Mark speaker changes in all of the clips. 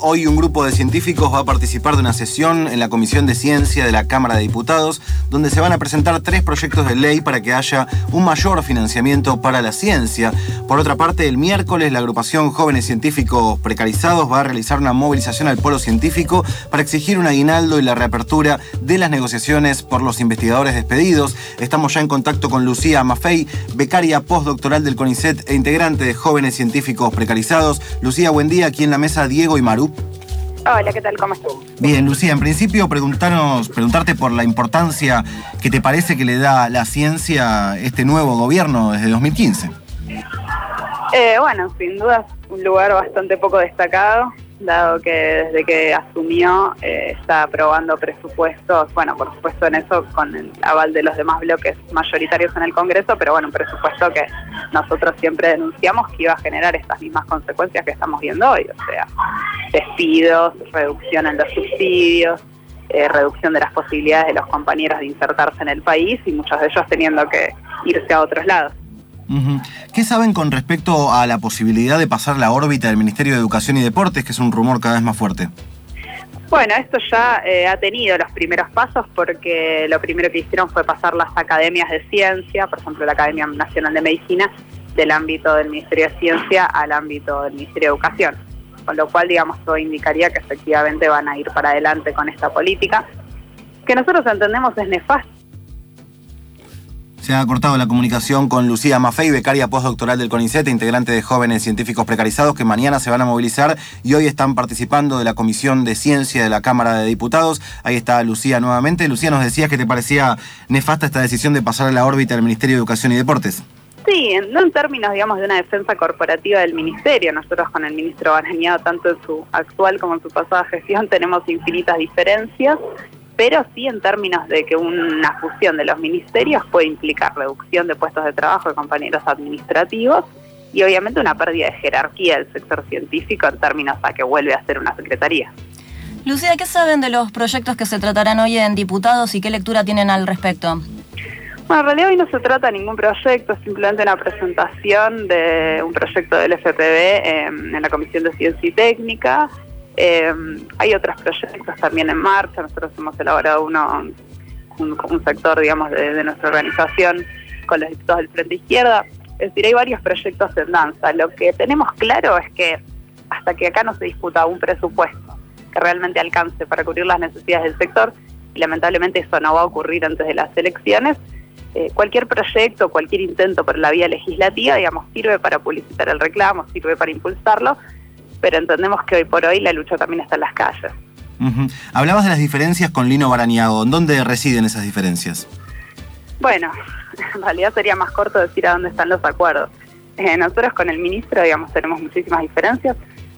Speaker 1: Hoy un grupo de científicos va a participar de una sesión en la Comisión de Ciencia de la Cámara de Diputados, donde se van a presentar tres proyectos de ley para que haya un mayor financiamiento para la ciencia. Por otra parte, el miércoles la agrupación Jóvenes Científicos Precarizados va a realizar una movilización al polo científico para exigir un aguinaldo y la reapertura de las negociaciones por los investigadores despedidos. Estamos ya en contacto con Lucía Maffei, becaria postdoctoral del CONICET e integrante de Jóvenes Científicos Precarizados. Lucía, buen día. Aquí en la mesa Diego y Maru.
Speaker 2: Hola, ¿qué tal? ¿Cómo estás?
Speaker 1: Bien, Lucía, en principio preguntarnos, preguntarte por la importancia que te parece que le da la ciencia este nuevo gobierno desde 2015.
Speaker 2: Eh, bueno, sin duda es un lugar bastante poco destacado dado que desde que asumió eh, está aprobando presupuestos, bueno, por supuesto en eso con el aval de los demás bloques mayoritarios en el Congreso, pero bueno, un presupuesto que nosotros siempre denunciamos que iba a generar estas mismas consecuencias que estamos viendo hoy, o sea, despidos, reducción en los subsidios, eh, reducción de las posibilidades de los compañeros de insertarse en el país y muchos de ellos teniendo que irse a otros lados.
Speaker 1: ¿Qué saben con respecto a la posibilidad de pasar la órbita del Ministerio de Educación y Deportes, que es un rumor cada vez más fuerte?
Speaker 2: Bueno, esto ya eh, ha tenido los primeros pasos porque lo primero que hicieron fue pasar las academias de ciencia, por ejemplo la Academia Nacional de Medicina, del ámbito del Ministerio de Ciencia al ámbito del Ministerio de Educación. Con lo cual, digamos, todo indicaría que efectivamente van a ir para adelante con esta política, que nosotros entendemos es nefasta
Speaker 1: se ha cortado la comunicación con Lucía Maffei, becaria postdoctoral del CONICET, integrante de jóvenes científicos precarizados que mañana se van a movilizar y hoy están participando de la Comisión de Ciencia de la Cámara de Diputados. Ahí está Lucía nuevamente. Lucía, nos decías que te parecía nefasta esta decisión de pasar a la órbita del Ministerio de Educación y Deportes.
Speaker 2: Sí, no en términos, digamos, de una defensa corporativa del ministerio. Nosotros con el ministro Barañado, tanto en su actual como en su pasada gestión, tenemos infinitas diferencias pero sí en términos de que una fusión de los ministerios puede implicar reducción de puestos de trabajo de compañeros administrativos y obviamente una pérdida de jerarquía del sector científico en términos a que vuelve a ser una secretaría.
Speaker 3: Lucía, ¿qué saben de los proyectos que se tratarán hoy en diputados y qué lectura tienen al respecto?
Speaker 2: Bueno, en realidad hoy no se trata de ningún proyecto, simplemente una presentación de un proyecto del FPB en, en la Comisión de Ciencia y Técnica, eh, hay otros proyectos también en marcha, nosotros hemos elaborado uno, un, sector, digamos, de, nuestra organización con los diputados del Frente Izquierda. Es decir, hay varios proyectos en danza. Lo que tenemos claro es que hasta que acá no se disputa un presupuesto que realmente alcance para cubrir las necesidades del sector, y lamentablemente eso no va a ocurrir antes de las elecciones, eh, cualquier proyecto, cualquier intento por la vía legislativa, digamos, sirve para publicitar el reclamo, sirve para impulsarlo, pero entendemos que hoy por hoy la lucha también está en las calles.
Speaker 1: Hablabas de las diferencias con Lino Barañago. ¿En dónde residen esas diferencias?
Speaker 2: Bueno, en realidad sería más corto decir a dónde están los acuerdos. Eh, nosotros con el ministro, digamos, tenemos muchísimas diferencias,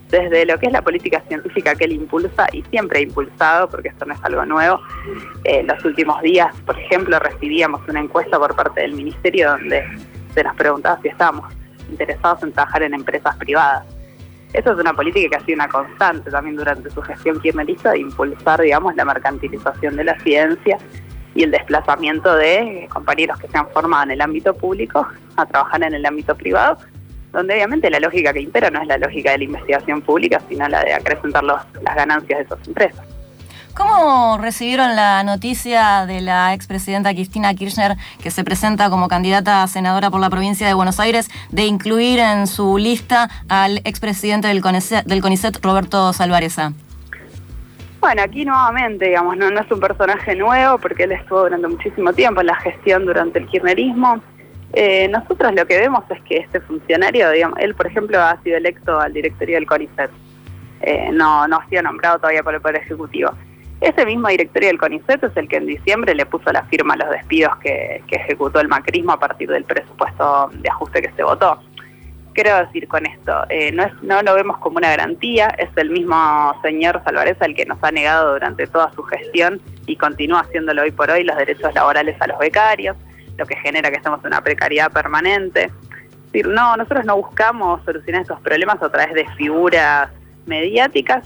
Speaker 2: desde lo que es la política científica que él impulsa y siempre ha impulsado, porque esto no es algo nuevo. En los últimos días, por ejemplo, recibíamos una encuesta por parte del ministerio donde se nos preguntaba si estábamos interesados en trabajar en empresas privadas. Eso es una política que ha sido una constante también durante su gestión kirchnerista de impulsar, digamos, la mercantilización de la ciencia y el desplazamiento de compañeros que se han formado en el ámbito público a trabajar en el ámbito privado, donde obviamente la lógica que impera no es la lógica de la investigación pública, sino la de acrecentar las ganancias de esas empresas.
Speaker 3: ¿Cómo recibieron la noticia de la expresidenta Cristina Kirchner, que se presenta como candidata a senadora por la provincia de Buenos Aires, de incluir en su lista al expresidente del CONICET, del CONICET Roberto Salvareza?
Speaker 2: Bueno, aquí nuevamente, digamos, no, es un personaje nuevo porque él estuvo durante muchísimo tiempo en la gestión durante el kirchnerismo. Eh, nosotros lo que vemos es que este funcionario, digamos, él por ejemplo ha sido electo al directorio del CONICET, eh, no, no ha sido nombrado todavía por el Poder Ejecutivo. Ese mismo directorio del CONICET es el que en diciembre le puso la firma a los despidos que, ejecutó el macrismo a partir del presupuesto de ajuste que se votó. Quiero decir con esto, eh, no, es, no lo vemos como una garantía, es el mismo señor Salvareza el que nos ha negado durante toda su gestión y continúa haciéndolo hoy por hoy los derechos laborales a los becarios, lo que genera que estemos en una precariedad permanente. Es decir, no, nosotros no buscamos solucionar estos problemas a través de figuras mediáticas,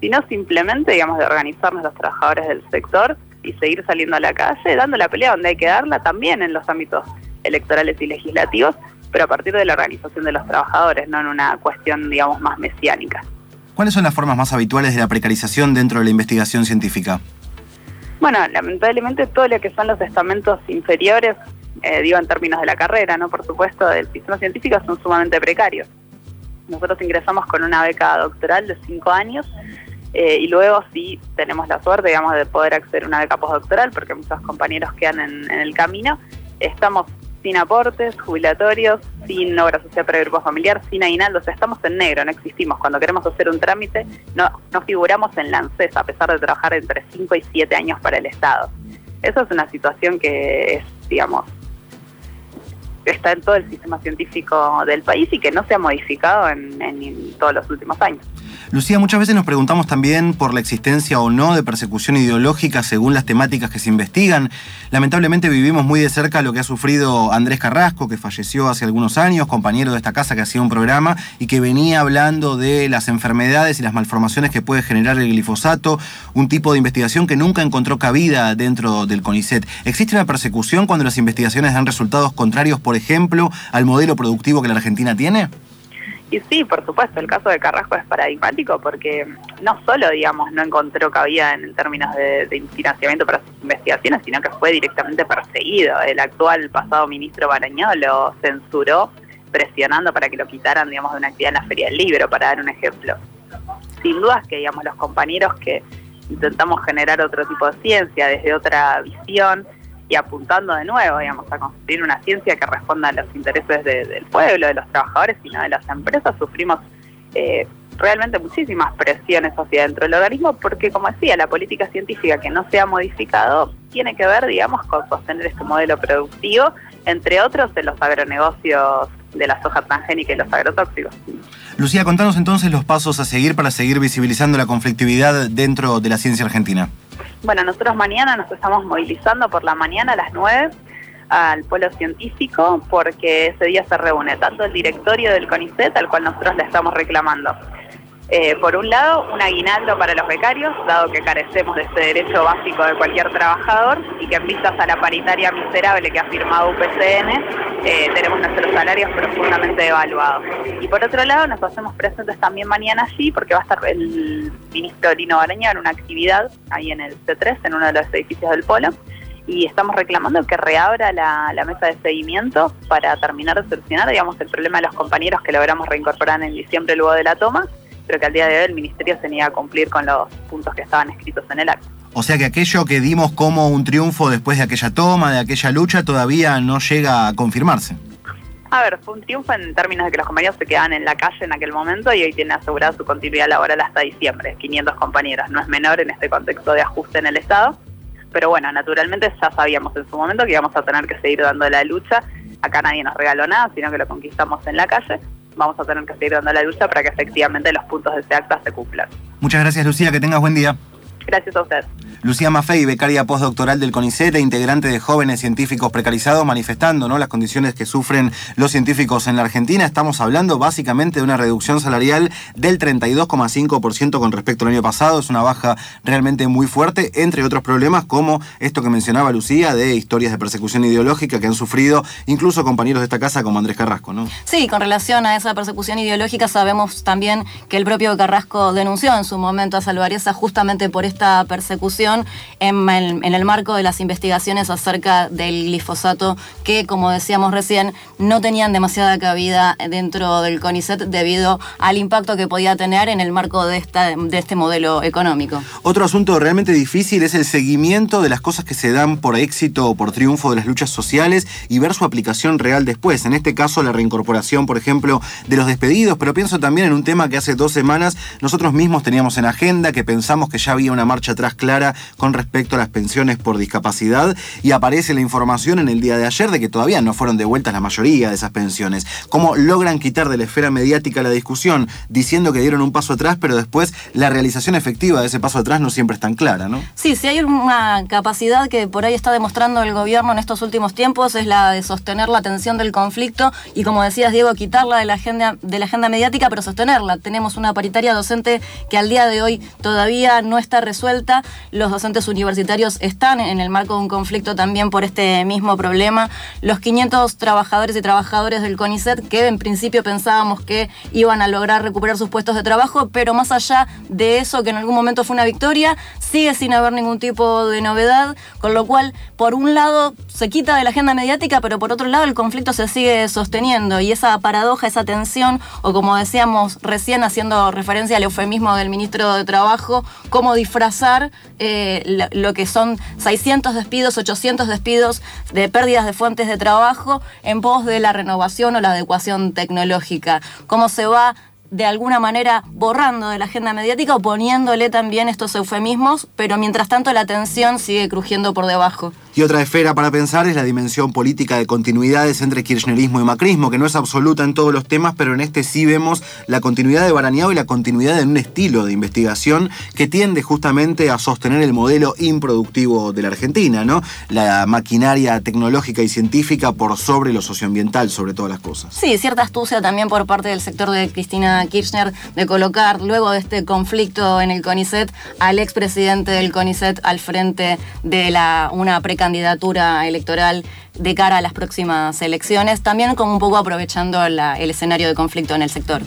Speaker 2: sino simplemente, digamos, de organizarnos los trabajadores del sector y seguir saliendo a la calle, dando la pelea donde hay que darla también en los ámbitos electorales y legislativos, pero a partir de la organización de los trabajadores, no en una cuestión, digamos, más mesiánica.
Speaker 1: ¿Cuáles son las formas más habituales de la precarización dentro de la investigación científica?
Speaker 2: Bueno, lamentablemente todo lo que son los estamentos inferiores, eh, digo en términos de la carrera, ¿no? Por supuesto, del sistema científico son sumamente precarios. Nosotros ingresamos con una beca doctoral de cinco años eh, y luego sí tenemos la suerte, digamos, de poder acceder a una beca postdoctoral porque muchos compañeros quedan en, el camino. Estamos sin aportes jubilatorios, sin obra social para grupo familiar, sin aguinaldo, o sea, estamos en negro, no existimos. Cuando queremos hacer un trámite, no, no figuramos en la a pesar de trabajar entre 5 y 7 años para el Estado. Eso es una situación que es, digamos, está en todo el sistema científico del país y que no se ha modificado en, todos los últimos años.
Speaker 1: Lucía, muchas veces nos preguntamos también por la existencia o no de persecución ideológica según las temáticas que se investigan. Lamentablemente vivimos muy de cerca lo que ha sufrido Andrés Carrasco, que falleció hace algunos años, compañero de esta casa que hacía un programa y que venía hablando de las enfermedades y las malformaciones que puede generar el glifosato, un tipo de investigación que nunca encontró cabida dentro del CONICET. ¿Existe una persecución cuando las investigaciones dan resultados contrarios, por ejemplo, al modelo productivo que la Argentina tiene?
Speaker 2: Y sí, por supuesto, el caso de Carrasco es paradigmático porque no solo, digamos, no encontró cabida en términos de, financiamiento para sus investigaciones, sino que fue directamente perseguido. El actual pasado ministro Barañó lo censuró presionando para que lo quitaran, digamos, de una actividad en la Feria del Libro, para dar un ejemplo. Sin duda es que, digamos, los compañeros que intentamos generar otro tipo de ciencia desde otra visión, y apuntando de nuevo, digamos, a construir una ciencia que responda a los intereses de, del pueblo, de los trabajadores y no de las empresas, sufrimos eh, realmente muchísimas presiones hacia dentro del organismo, porque como decía, la política científica que no se ha modificado tiene que ver, digamos, con sostener este modelo productivo, entre otros en los agronegocios de la soja transgénica y los agrotóxicos.
Speaker 1: Lucía, contanos entonces los pasos a seguir para seguir visibilizando la conflictividad dentro de la ciencia argentina.
Speaker 2: Bueno, nosotros mañana nos estamos movilizando por la mañana a las 9 al pueblo científico porque ese día se reúne tanto el directorio del CONICET al cual nosotros le estamos reclamando. Eh, por un lado, un aguinaldo para los becarios, dado que carecemos de este derecho básico de cualquier trabajador y que en vistas a la paritaria miserable que ha firmado UPCN, eh, tenemos nuestros salarios profundamente devaluados. Y por otro lado, nos hacemos presentes también mañana allí porque va a estar el ministro Lino Baraña en una actividad ahí en el C3, en uno de los edificios del Polo, y estamos reclamando que reabra la, la, mesa de seguimiento para terminar de solucionar, digamos, el problema de los compañeros que logramos reincorporar en diciembre luego de la toma pero que al día de hoy el Ministerio se niega a cumplir con los puntos que estaban escritos en el acto.
Speaker 1: O sea que aquello que dimos como un triunfo después de aquella toma, de aquella lucha, todavía no llega a confirmarse.
Speaker 2: A ver, fue un triunfo en términos de que los compañeros se quedaban en la calle en aquel momento y hoy tienen asegurada su continuidad laboral hasta diciembre, 500 compañeros. No es menor en este contexto de ajuste en el Estado, pero bueno, naturalmente ya sabíamos en su momento que íbamos a tener que seguir dando la lucha. Acá nadie nos regaló nada, sino que lo conquistamos en la calle vamos a tener que seguir dando la lucha para que efectivamente los puntos de ese acta se cumplan.
Speaker 1: Muchas gracias, Lucía. Que tengas buen día.
Speaker 2: Gracias a usted.
Speaker 1: Lucía Maffei, becaria postdoctoral del CONICET e integrante de jóvenes científicos precarizados, manifestando ¿no? las condiciones que sufren los científicos en la Argentina. Estamos hablando básicamente de una reducción salarial del 32,5% con respecto al año pasado. Es una baja realmente muy fuerte, entre otros problemas como esto que mencionaba Lucía, de historias de persecución ideológica que han sufrido incluso compañeros de esta casa como Andrés Carrasco. ¿no?
Speaker 3: Sí, con relación a esa persecución ideológica sabemos también que el propio Carrasco denunció en su momento a Salvariesa justamente por esta persecución en el, en el, marco de las investigaciones acerca del glifosato que, como decíamos recién, no tenían demasiada cabida dentro del CONICET debido al impacto que podía tener en el marco de, esta, de este modelo económico.
Speaker 1: Otro asunto realmente difícil es el seguimiento de las cosas que se dan por éxito o por triunfo de las luchas sociales y ver su aplicación real después. En este caso, la reincorporación, por ejemplo, de los despedidos, pero pienso también en un tema que hace dos semanas nosotros mismos teníamos en agenda, que pensamos que ya había una marcha atrás clara con respecto a las pensiones por discapacidad y aparece la información en el día de ayer de que todavía no fueron devueltas la mayoría de esas pensiones. ¿Cómo logran quitar de la esfera mediática la discusión diciendo que dieron un paso atrás, pero después la realización efectiva de ese paso atrás no siempre es tan clara, ¿no?
Speaker 3: Sí, si hay una capacidad que por ahí está demostrando el gobierno en estos últimos tiempos es la de sostener la atención del conflicto y como decías Diego, quitarla de la agenda de la agenda mediática, pero sostenerla. Tenemos una paritaria docente que al día de hoy todavía no está resuelta. Los los docentes universitarios están en el marco de un conflicto también por este mismo problema. Los 500 trabajadores y trabajadores del CONICET, que en principio pensábamos que iban a lograr recuperar sus puestos de trabajo, pero más allá de eso, que en algún momento fue una victoria, sigue sin haber ningún tipo de novedad, con lo cual, por un lado, se quita de la agenda mediática, pero por otro lado, el conflicto se sigue sosteniendo y esa paradoja, esa tensión, o como decíamos recién haciendo referencia al eufemismo del ministro de Trabajo, cómo disfrazar eh, lo que son 600 despidos, 800 despidos de pérdidas de fuentes de trabajo en pos de la renovación o la adecuación tecnológica. Cómo se va de alguna manera borrando de la agenda mediática o poniéndole también estos eufemismos, pero mientras tanto la tensión sigue crujiendo por debajo.
Speaker 1: Y otra esfera para pensar es la dimensión política de continuidades entre kirchnerismo y macrismo, que no es absoluta en todos los temas, pero en este sí vemos la continuidad de Baraneado y la continuidad de un estilo de investigación que tiende justamente a sostener el modelo improductivo de la Argentina, ¿no? La maquinaria tecnológica y científica por sobre lo socioambiental, sobre todas las cosas.
Speaker 3: Sí, cierta astucia también por parte del sector de Cristina Kirchner de colocar, luego de este conflicto en el CONICET, al expresidente del CONICET al frente de la, una candidatura electoral de cara a las próximas elecciones, también como un poco aprovechando el escenario de conflicto en el sector.